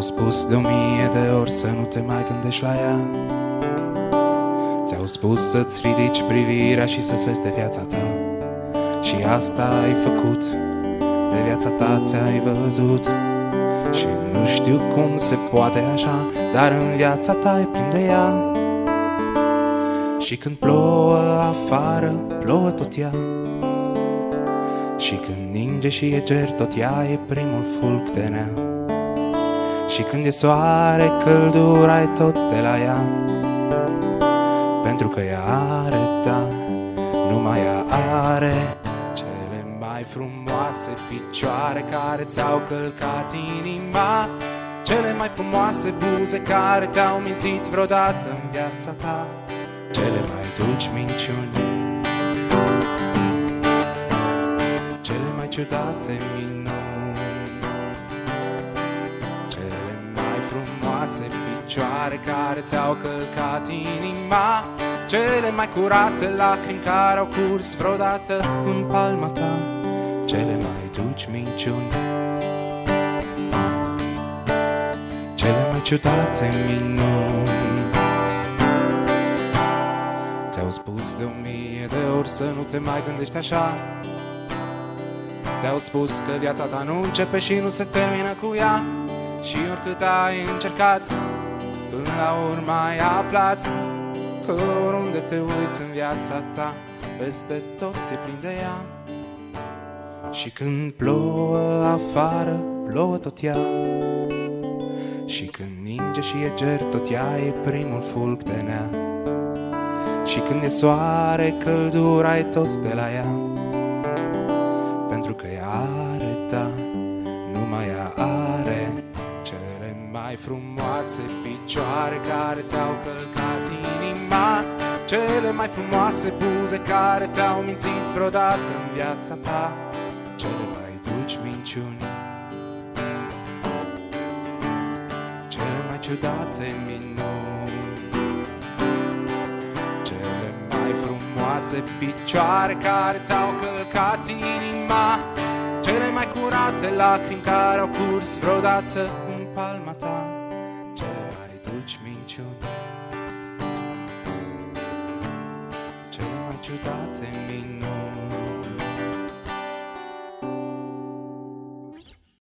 spus de o mie de ori să nu te mai gândești la ea. Ți-au spus să-ți ridici privirea și să-ți vezi de viața ta. Și asta ai făcut, de viața ta ți-ai văzut. Și nu știu cum se poate așa, dar în viața ta e plin de ea. Și când plouă afară, plouă tot ea. Și când ninge și e ger, tot ea e primul fulg de nea și când e soare, căldura ai tot de la ea. Pentru că ea are ta, numai ea are Cele mai frumoase picioare care ți-au călcat inima. Cele mai frumoase buze care te-au mințit vreodată în viața ta. Cele mai dulci minciuni. Cele mai ciudate minuni frumoase picioare care ți-au călcat inima. Cele mai curate lacrimi care au curs vreodată în palma ta. Cele mai dulci minciuni. Cele mai ciudate minuni. Ți-au spus de o mie de ori să nu te mai gândești așa. Ți-au spus că viața ta nu începe și nu se termină cu ea și oricât ai încercat Până la urmă ai aflat Că oriunde te uiți în viața ta Peste tot e plin de ea. Și când plouă afară Plouă tot ea. Și când ninge și e ger Tot ea e primul fulg de nea. Și când e soare Căldura e tot de la ea. Pentru că ea are ta frumoase picioare care ți-au călcat inima. Cele mai frumoase buze care te-au mințit vreodată în viața ta. Cele mai dulci minciuni. Cele mai ciudate minuni. Cele mai frumoase picioare care ți-au călcat inima. Cele mai curate lacrimi care au curs vreodată în palma ta Cele mai dulci minciuni Cele mai ciudate minuni